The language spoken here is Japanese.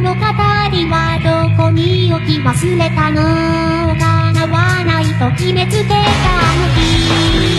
の語りはどこに置き忘れたのかな？わないと決めつけたの日。